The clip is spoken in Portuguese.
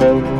thank